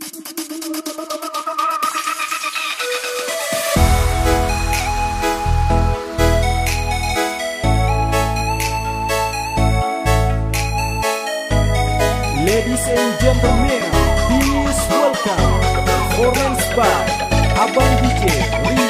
Ladies and gentlemen, please welcome performance by Abang DJ Rio.